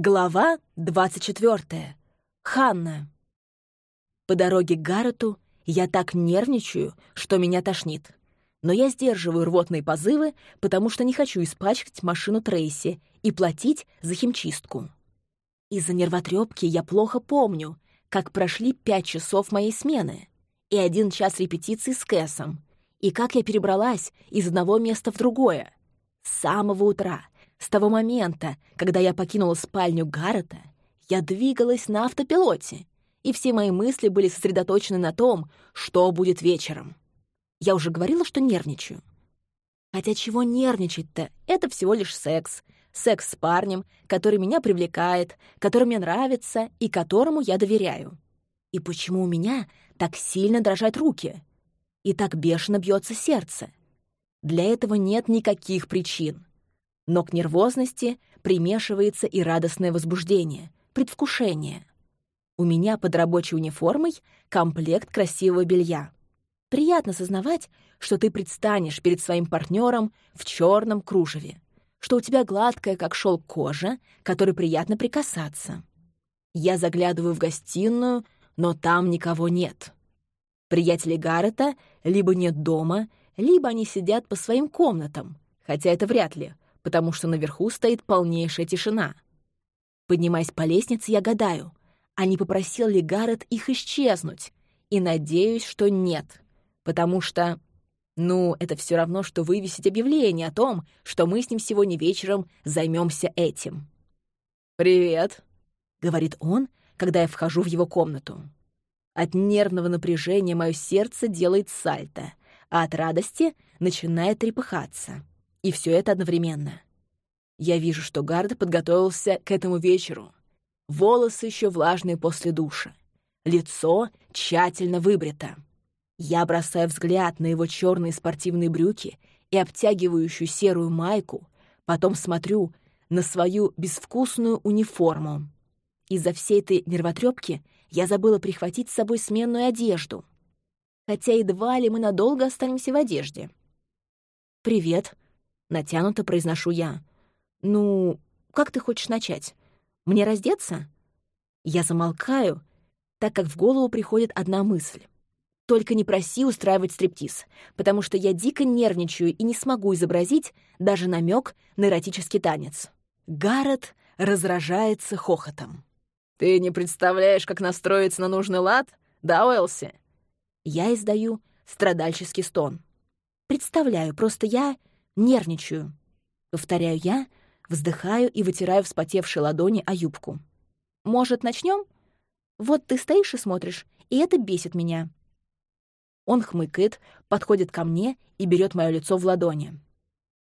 Глава 24. Ханна. По дороге к Гаррету я так нервничаю, что меня тошнит. Но я сдерживаю рвотные позывы, потому что не хочу испачкать машину Трейси и платить за химчистку. Из-за нервотрепки я плохо помню, как прошли пять часов моей смены и один час репетиции с Кэсом, и как я перебралась из одного места в другое. С самого утра — с того момента, когда я покинула спальню Гаррета, я двигалась на автопилоте, и все мои мысли были сосредоточены на том, что будет вечером. Я уже говорила, что нервничаю. Хотя чего нервничать-то? Это всего лишь секс. Секс с парнем, который меня привлекает, который мне нравится и которому я доверяю. И почему у меня так сильно дрожат руки? И так бешено бьется сердце? Для этого нет никаких причин. Но к нервозности примешивается и радостное возбуждение, предвкушение. У меня под рабочей униформой комплект красивого белья. Приятно сознавать, что ты предстанешь перед своим партнером в черном кружеве, что у тебя гладкая, как шелк кожа, которой приятно прикасаться. Я заглядываю в гостиную, но там никого нет. Приятели Гаррета либо нет дома, либо они сидят по своим комнатам, хотя это вряд ли — потому что наверху стоит полнейшая тишина. Поднимаясь по лестнице, я гадаю, а не попросил ли Гаррет их исчезнуть, и надеюсь, что нет, потому что... Ну, это все равно, что вывесить объявление о том, что мы с ним сегодня вечером займемся этим. «Привет», — говорит он, когда я вхожу в его комнату. От нервного напряжения мое сердце делает сальто, а от радости начинает трепыхаться. И все это одновременно. Я вижу, что Гард подготовился к этому вечеру. Волосы еще влажные после душа. Лицо тщательно выбрито. Я бросаю взгляд на его черные спортивные брюки и обтягивающую серую майку, потом смотрю на свою безвкусную униформу. Из-за всей этой нервотрепки я забыла прихватить с собой сменную одежду. Хотя едва ли мы надолго останемся в одежде. «Привет», Натянуто произношу я. «Ну, как ты хочешь начать? Мне раздеться?» Я замолкаю, так как в голову приходит одна мысль. Только не проси устраивать стриптиз, потому что я дико нервничаю и не смогу изобразить даже намек на эротический танец. Гаррет разражается хохотом. «Ты не представляешь, как настроиться на нужный лад, да, Уэлси?» Я издаю страдальческий стон. «Представляю, просто я Нервничаю. Повторяю я, вздыхаю и вытираю вспотевшие ладони о юбку. Может, начнем? Вот ты стоишь и смотришь, и это бесит меня. Он хмыкает, подходит ко мне и берет мое лицо в ладони.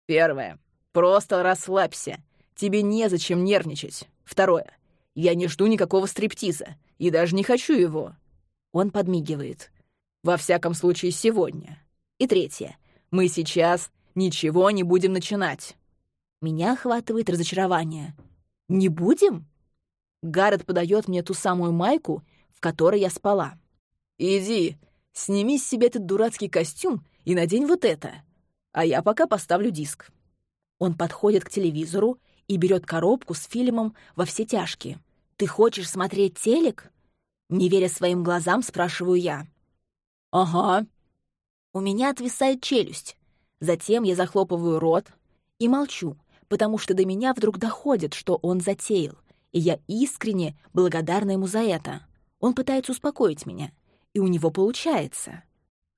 Первое. Просто расслабься. Тебе незачем нервничать. Второе. Я не жду никакого стриптиза и даже не хочу его. Он подмигивает. Во всяком случае, сегодня. И третье. Мы сейчас Ничего не будем начинать. Меня охватывает разочарование. Не будем? Гаррет подает мне ту самую майку, в которой я спала. Иди, сними с себя этот дурацкий костюм и надень вот это. А я пока поставлю диск. Он подходит к телевизору и берет коробку с фильмом во все тяжкие. «Ты хочешь смотреть телек?» Не веря своим глазам, спрашиваю я. «Ага». У меня отвисает челюсть. Затем я захлопываю рот и молчу, потому что до меня вдруг доходит, что он затеял, и я искренне благодарна ему за это. Он пытается успокоить меня, и у него получается.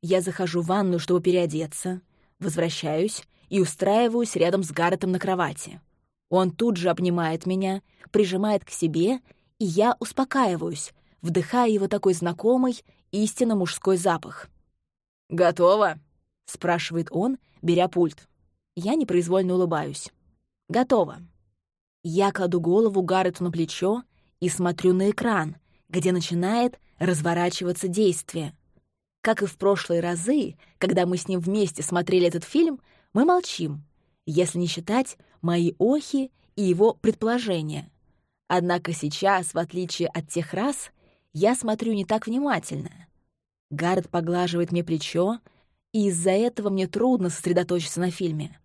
Я захожу в ванную, чтобы переодеться, возвращаюсь и устраиваюсь рядом с Гарретом на кровати. Он тут же обнимает меня, прижимает к себе, и я успокаиваюсь, вдыхая его такой знакомый, истинно мужской запах. «Готово?» — спрашивает он, беря пульт. Я непроизвольно улыбаюсь. «Готово». Я кладу голову Гаррету на плечо и смотрю на экран, где начинает разворачиваться действие. Как и в прошлые разы, когда мы с ним вместе смотрели этот фильм, мы молчим, если не считать мои охи и его предположения. Однако сейчас, в отличие от тех раз, я смотрю не так внимательно. Гаррет поглаживает мне плечо, и из-за этого мне трудно сосредоточиться на фильме.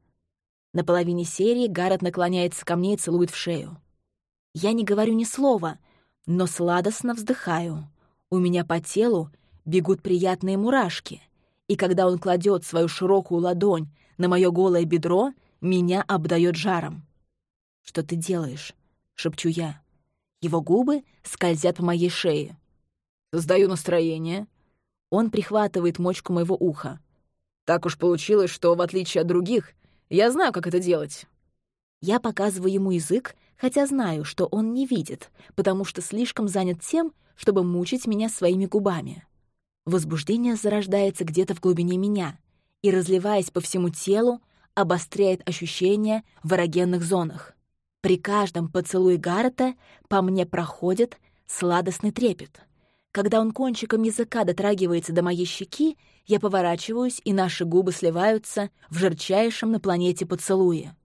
На половине серии Гаррет наклоняется ко мне и целует в шею. Я не говорю ни слова, но сладостно вздыхаю. У меня по телу бегут приятные мурашки, и когда он кладет свою широкую ладонь на мое голое бедро, меня обдает жаром. «Что ты делаешь?» — шепчу я. Его губы скользят по моей шее. «Создаю настроение». Он прихватывает мочку моего уха. «Так уж получилось, что, в отличие от других, я знаю, как это делать». Я показываю ему язык, хотя знаю, что он не видит, потому что слишком занят тем, чтобы мучить меня своими губами. Возбуждение зарождается где-то в глубине меня и, разливаясь по всему телу, обостряет ощущения в эрогенных зонах. При каждом поцелуе Гаррета по мне проходит сладостный трепет. Когда он кончиком языка дотрагивается до моей щеки, я поворачиваюсь, и наши губы сливаются в жарчайшем на планете поцелуе.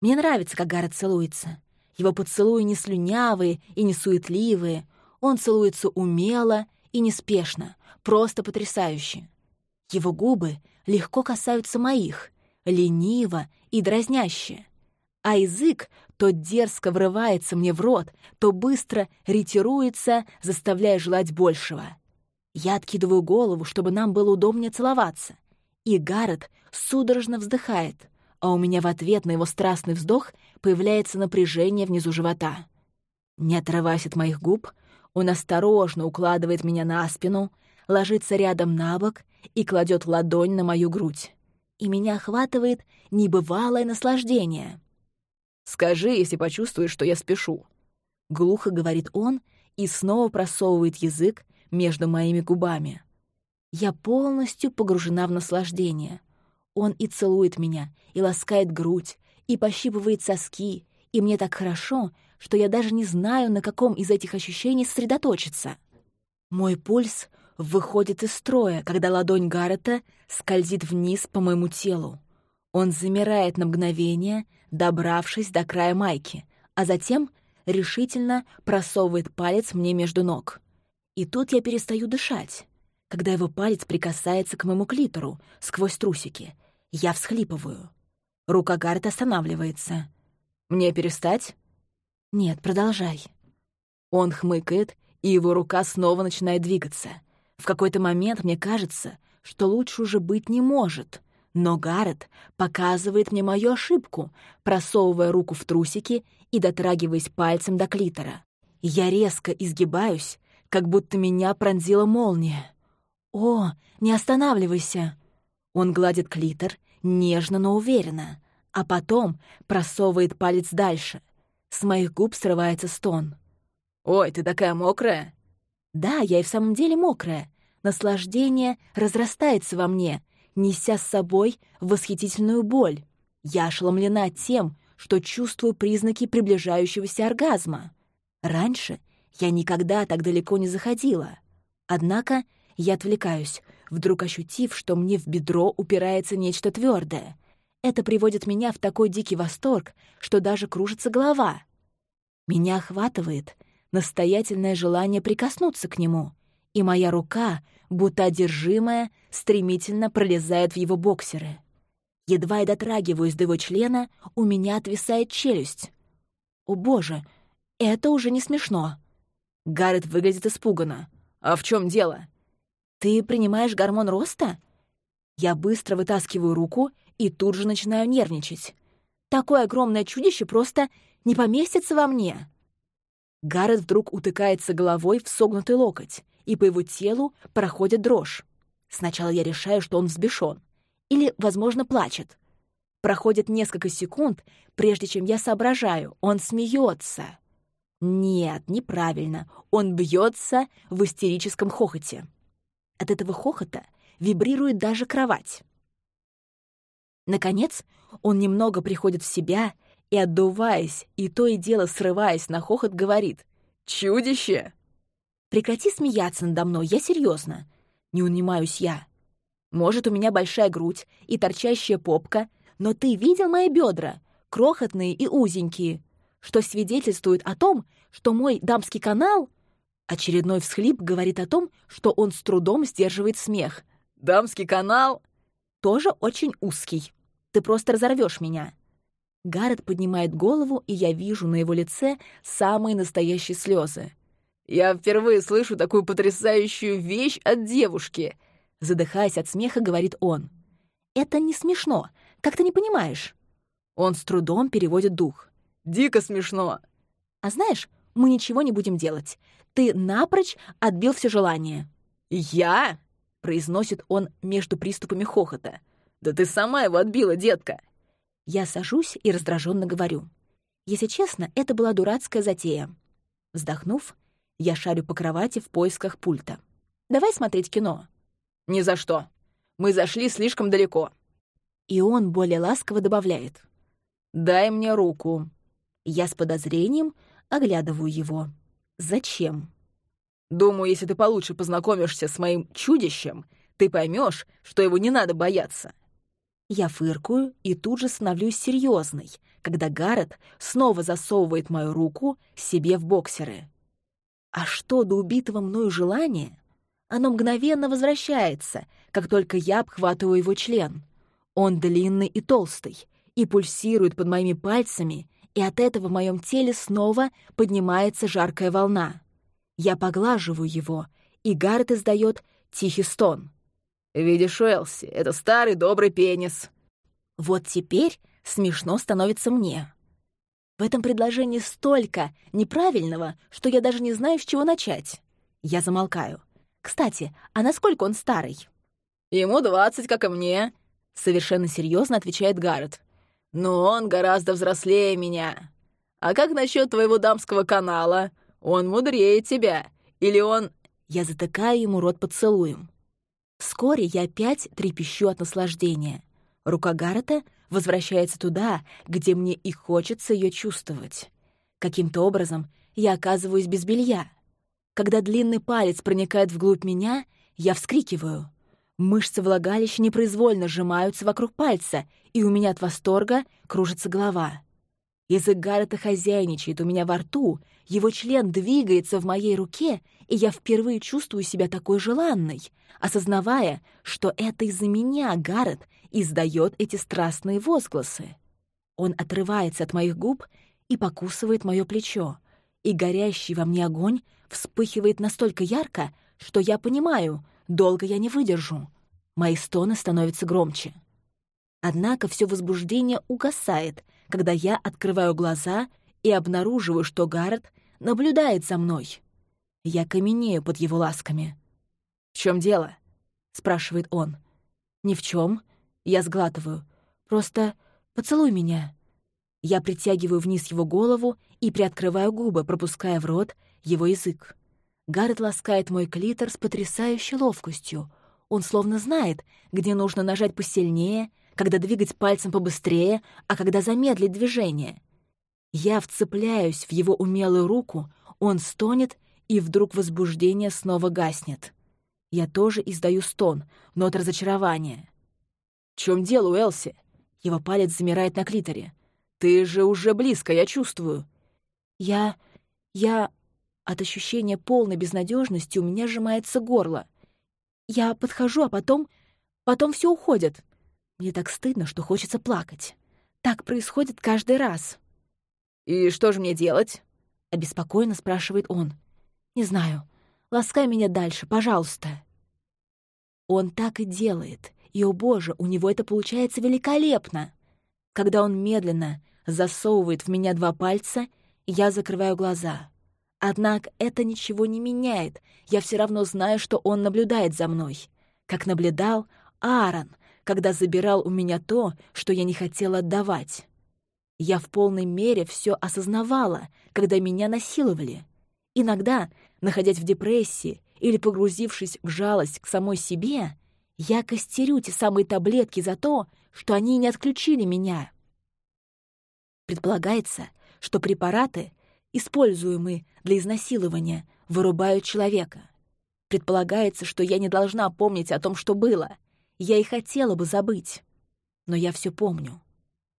Мне нравится, как Гаррет целуется. Его поцелуи не слюнявые и не суетливые. Он целуется умело и неспешно, просто потрясающе. Его губы легко касаются моих, лениво и дразняще. А язык то дерзко врывается мне в рот, то быстро ретируется, заставляя желать большего. Я откидываю голову, чтобы нам было удобнее целоваться. И Гаррет судорожно вздыхает, а у меня в ответ на его страстный вздох появляется напряжение внизу живота. Не отрываясь от моих губ, он осторожно укладывает меня на спину, ложится рядом на бок и кладет ладонь на мою грудь. И меня охватывает небывалое наслаждение. «Скажи, если почувствуешь, что я спешу». Глухо говорит он и снова просовывает язык между моими губами. Я полностью погружена в наслаждение. Он и целует меня, и ласкает грудь, и пощипывает соски, и мне так хорошо, что я даже не знаю, на каком из этих ощущений сосредоточиться. Мой пульс выходит из строя, когда ладонь Гаррета скользит вниз по моему телу. Он замирает на мгновение, добравшись до края майки, а затем решительно просовывает палец мне между ног. И тут я перестаю дышать. Когда его палец прикасается к моему клитору сквозь трусики, я всхлипываю. Рука Гаррета останавливается. «Мне перестать?» «Нет, продолжай». Он хмыкает, и его рука снова начинает двигаться. В какой-то момент мне кажется, что лучше уже быть не может. Но Гаррет показывает мне мою ошибку, просовывая руку в трусики и дотрагиваясь пальцем до клитора. Я резко изгибаюсь, как будто меня пронзила молния. «О, не останавливайся!» Он гладит клитор, нежно, но уверенно, а потом просовывает палец дальше. С моих губ срывается стон. «Ой, ты такая мокрая!» «Да, я и в самом деле мокрая. Наслаждение разрастается во мне, неся с собой восхитительную боль. Я ошеломлена тем, что чувствую признаки приближающегося оргазма. Раньше я никогда так далеко не заходила. Однако я отвлекаюсь, вдруг ощутив, что мне в бедро упирается нечто твердое. Это приводит меня в такой дикий восторг, что даже кружится голова. Меня охватывает настоятельное желание прикоснуться к нему, и моя рука будто одержимая, стремительно пролезает в его боксеры. Едва я дотрагиваюсь до его члена, у меня отвисает челюсть. О боже, это уже не смешно. Гаррет выглядит испуганно. «А в чем дело?» «Ты принимаешь гормон роста?» Я быстро вытаскиваю руку и тут же начинаю нервничать. Такое огромное чудище просто не поместится во мне. Гаррет вдруг утыкается головой в согнутый локоть и по его телу проходит дрожь. Сначала я решаю, что он взбешен. Или, возможно, плачет. Проходит несколько секунд, прежде чем я соображаю. Он смеется. Нет, неправильно. Он бьется в истерическом хохоте. От этого хохота вибрирует даже кровать. Наконец, он немного приходит в себя и, отдуваясь, и то и дело срываясь на хохот, говорит «Чудище!» Прекрати смеяться надо мной, я серьезно. Не унимаюсь я. Может, у меня большая грудь и торчащая попка, но ты видел мои бедра, крохотные и узенькие, что свидетельствует о том, что мой дамский канал... Очередной всхлип говорит о том, что он с трудом сдерживает смех. «Дамский канал?» «Тоже очень узкий. Ты просто разорвешь меня». Гаррет поднимает голову, и я вижу на его лице самые настоящие слезы. «Я впервые слышу такую потрясающую вещь от девушки!» Задыхаясь от смеха, говорит он. «Это не смешно. Как ты не понимаешь?» Он с трудом переводит дух. «Дико смешно!» «А знаешь, мы ничего не будем делать. Ты напрочь отбил все желание». «Я?» — произносит он между приступами хохота. «Да ты сама его отбила, детка!» Я сажусь и раздраженно говорю. Если честно, это была дурацкая затея. Вздохнув, я шарю по кровати в поисках пульта. «Давай смотреть кино». «Ни за что. Мы зашли слишком далеко». И он более ласково добавляет. «Дай мне руку». Я с подозрением оглядываю его. «Зачем?» «Думаю, если ты получше познакомишься с моим чудищем, ты поймешь, что его не надо бояться». Я фыркаю и тут же становлюсь серьезной, когда Гаррет снова засовывает мою руку себе в боксеры. А что до убитого мною желания? Оно мгновенно возвращается, как только я обхватываю его член. Он длинный и толстый, и пульсирует под моими пальцами, и от этого в моем теле снова поднимается жаркая волна. Я поглаживаю его, и Гаррет издает тихий стон. «Видишь, Элси, это старый добрый пенис». Вот теперь смешно становится мне. В этом предложении столько неправильного, что я даже не знаю, с чего начать. Я замолкаю. Кстати, а насколько он старый? Ему двадцать, как и мне, совершенно серьезно отвечает Гаррет. Но он гораздо взрослее меня. А как насчет твоего дамского канала? Он мудрее тебя. Или он... Я затыкаю ему рот поцелуем. Вскоре я опять трепещу от наслаждения. Рука Гаррета возвращается туда, где мне и хочется ее чувствовать. Каким-то образом я оказываюсь без белья. Когда длинный палец проникает вглубь меня, я вскрикиваю. Мышцы влагалища непроизвольно сжимаются вокруг пальца, и у меня от восторга кружится голова. Язык Гаррета хозяйничает у меня во рту, его член двигается в моей руке, и я впервые чувствую себя такой желанной, осознавая, что это из-за меня Гаррет издает эти страстные возгласы. Он отрывается от моих губ и покусывает мое плечо, и горящий во мне огонь вспыхивает настолько ярко, что я понимаю, долго я не выдержу. Мои стоны становятся громче. Однако все возбуждение угасает, когда я открываю глаза и обнаруживаю, что Гаррет наблюдает за мной. Я каменею под его ласками. «В чем дело?» — спрашивает он. «Ни в чем. Я сглатываю. «Просто поцелуй меня». Я притягиваю вниз его голову и приоткрываю губы, пропуская в рот его язык. Гаррет ласкает мой клитор с потрясающей ловкостью. Он словно знает, где нужно нажать посильнее, когда двигать пальцем побыстрее, а когда замедлить движение. Я вцепляюсь в его умелую руку, он стонет, и вдруг возбуждение снова гаснет. Я тоже издаю стон, но от разочарования. «В чем дело, Уэлси?» Его палец замирает на клиторе. «Ты же уже близко, я чувствую». «Я... я...» От ощущения полной безнадежности у меня сжимается горло. Я подхожу, а потом... потом все уходит. Мне так стыдно, что хочется плакать. Так происходит каждый раз. «И что же мне делать?» — обеспокоенно спрашивает он. «Не знаю. Ласкай меня дальше, пожалуйста». Он так и делает, и, о боже, у него это получается великолепно. Когда он медленно засовывает в меня два пальца, я закрываю глаза. Однако это ничего не меняет, я все равно знаю, что он наблюдает за мной. Как наблюдал Аарон, когда забирал у меня то, что я не хотела отдавать. Я в полной мере все осознавала, когда меня насиловали. Иногда, находясь в депрессии или погрузившись в жалость к самой себе, я костерю те самые таблетки за то, что они не отключили меня. Предполагается, что препараты, используемые для изнасилования, вырубают человека. Предполагается, что я не должна помнить о том, что было. Я и хотела бы забыть. Но я все помню.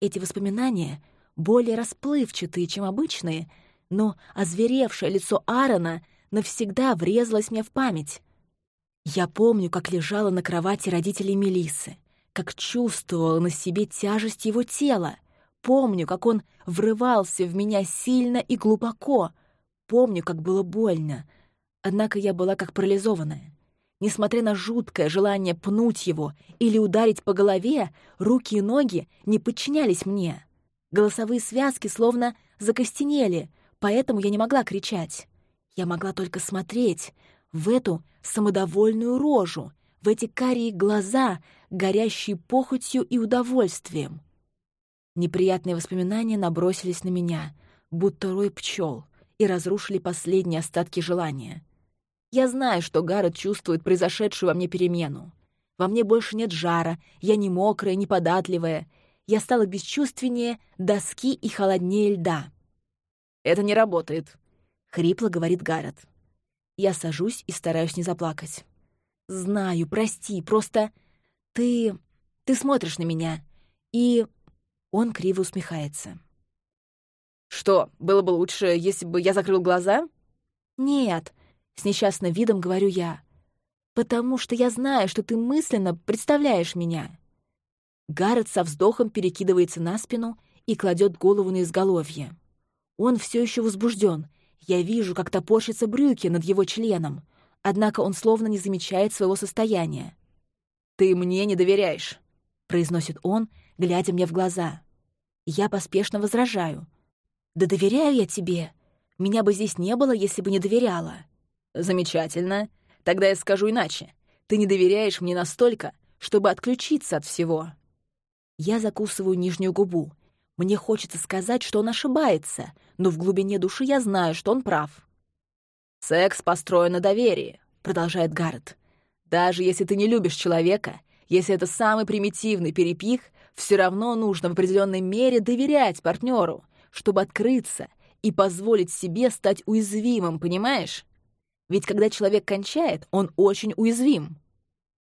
Эти воспоминания более расплывчатые, чем обычные, но озверевшее лицо Аарона навсегда врезалось мне в память. Я помню, как лежала на кровати родителей Мелисы, как чувствовала на себе тяжесть его тела, Помню, как он врывался в меня сильно и глубоко. Помню, как было больно. Однако я была как парализованная. Несмотря на жуткое желание пнуть его или ударить по голове, руки и ноги не подчинялись мне. Голосовые связки словно закостенели, поэтому я не могла кричать. Я могла только смотреть в эту самодовольную рожу, в эти карие глаза, горящие похотью и удовольствием. Неприятные воспоминания набросились на меня, будто рой пчел, и разрушили последние остатки желания. Я знаю, что Гаррет чувствует произошедшую во мне перемену. Во мне больше нет жара, я не мокрая, не податливая. Я стала бесчувственнее доски и холоднее льда. «Это не работает», — хрипло говорит Гаррет. Я сажусь и стараюсь не заплакать. «Знаю, прости, просто ты... ты смотришь на меня, и он криво усмехается. «Что, было бы лучше, если бы я закрыл глаза?» «Нет», — с несчастным видом говорю я. «Потому что я знаю, что ты мысленно представляешь меня». Гаррет со вздохом перекидывается на спину и кладет голову на изголовье. Он все еще возбужден. Я вижу, как топорщатся брюки над его членом, однако он словно не замечает своего состояния. «Ты мне не доверяешь», — произносит он, глядя мне в глаза. Я поспешно возражаю. «Да доверяю я тебе. Меня бы здесь не было, если бы не доверяла». «Замечательно. Тогда я скажу иначе. Ты не доверяешь мне настолько, чтобы отключиться от всего». Я закусываю нижнюю губу. Мне хочется сказать, что он ошибается, но в глубине души я знаю, что он прав. «Секс построен на доверии», — продолжает Гаррет. «Даже если ты не любишь человека, если это самый примитивный перепих, все равно нужно в определенной мере доверять партнеру, чтобы открыться и позволить себе стать уязвимым, понимаешь? Ведь когда человек кончает, он очень уязвим.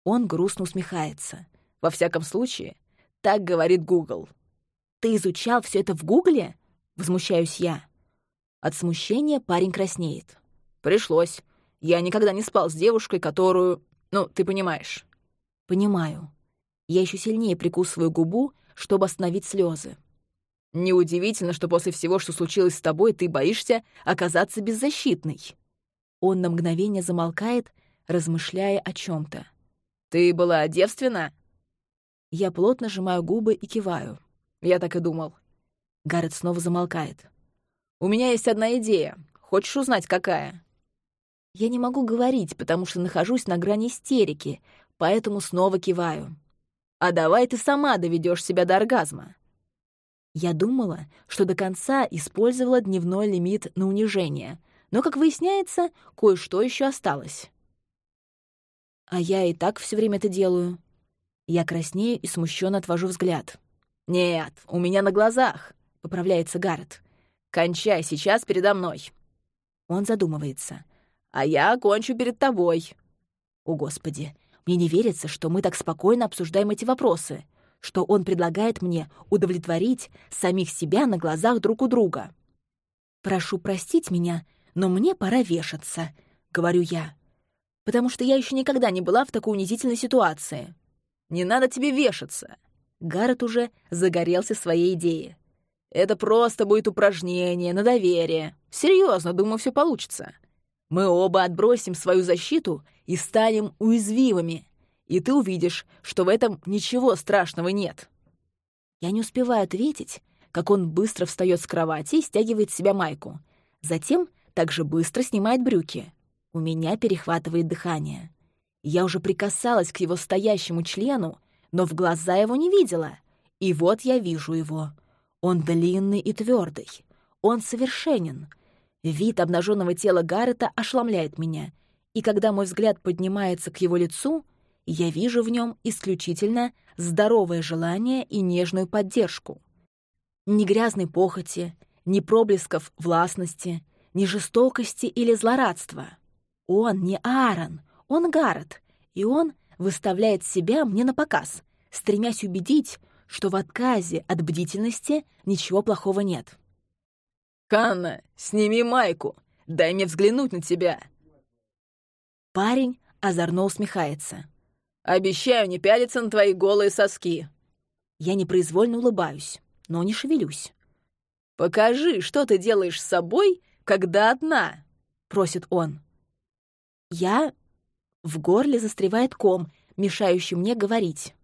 Он грустно усмехается. Во всяком случае, так говорит Google. «Ты изучал все это в Гугле?» — возмущаюсь я. От смущения парень краснеет. «Пришлось. Я никогда не спал с девушкой, которую... Ну, ты понимаешь». «Понимаю». Я еще сильнее прикусываю губу, чтобы остановить слезы. «Неудивительно, что после всего, что случилось с тобой, ты боишься оказаться беззащитной». Он на мгновение замолкает, размышляя о чем то «Ты была девственна?» Я плотно сжимаю губы и киваю. Я так и думал. Гаррет снова замолкает. «У меня есть одна идея. Хочешь узнать, какая?» Я не могу говорить, потому что нахожусь на грани истерики, поэтому снова киваю. А давай ты сама доведешь себя до оргазма. Я думала, что до конца использовала дневной лимит на унижение, но, как выясняется, кое-что еще осталось. А я и так все время это делаю. Я краснею и смущенно отвожу взгляд. «Нет, у меня на глазах», — поправляется Гаррет. «Кончай сейчас передо мной». Он задумывается. «А я кончу перед тобой». О, Господи, мне не верится, что мы так спокойно обсуждаем эти вопросы, что он предлагает мне удовлетворить самих себя на глазах друг у друга. «Прошу простить меня, но мне пора вешаться», — говорю я, «потому что я еще никогда не была в такой унизительной ситуации». «Не надо тебе вешаться!» Гаррет уже загорелся своей идеей. «Это просто будет упражнение на доверие. Серьезно, думаю, все получится. Мы оба отбросим свою защиту и станем уязвимыми, и ты увидишь, что в этом ничего страшного нет». Я не успеваю ответить, как он быстро встает с кровати и стягивает себя майку. Затем также быстро снимает брюки. У меня перехватывает дыхание. Я уже прикасалась к его стоящему члену, но в глаза его не видела. И вот я вижу его. Он длинный и твердый. Он совершенен. Вид обнаженного тела Гаррета ошеломляет меня — и когда мой взгляд поднимается к его лицу, я вижу в нем исключительно здоровое желание и нежную поддержку. Ни грязной похоти, ни проблесков властности, ни жестокости или злорадства. Он не Аарон, он Гаррет, и он выставляет себя мне на показ, стремясь убедить, что в отказе от бдительности ничего плохого нет. «Ханна, сними майку! Дай мне взглянуть на тебя!» Парень озорно усмехается. «Обещаю не пялиться на твои голые соски». Я непроизвольно улыбаюсь. но не шевелюсь. «Покажи, что ты делаешь с собой, когда одна», — просит он. Я... В горле застревает ком, мешающий мне говорить.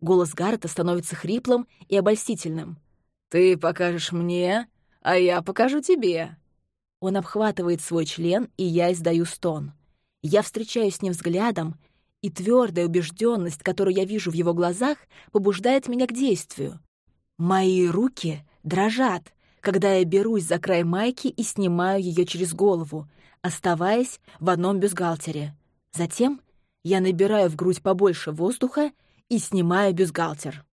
Голос Гаррета становится хриплым и обольстительным. «Ты покажешь мне, а я покажу тебе». Он обхватывает свой член, и я издаю стон. Я встречаюсь с ним взглядом, и твердая убежденность, которую я вижу в его глазах, побуждает меня к действию. Мои руки дрожат, когда я берусь за край майки и снимаю ее через голову, оставаясь в одном бюстгальтере. Затем я набираю в грудь побольше воздуха и снимаю бюстгальтер.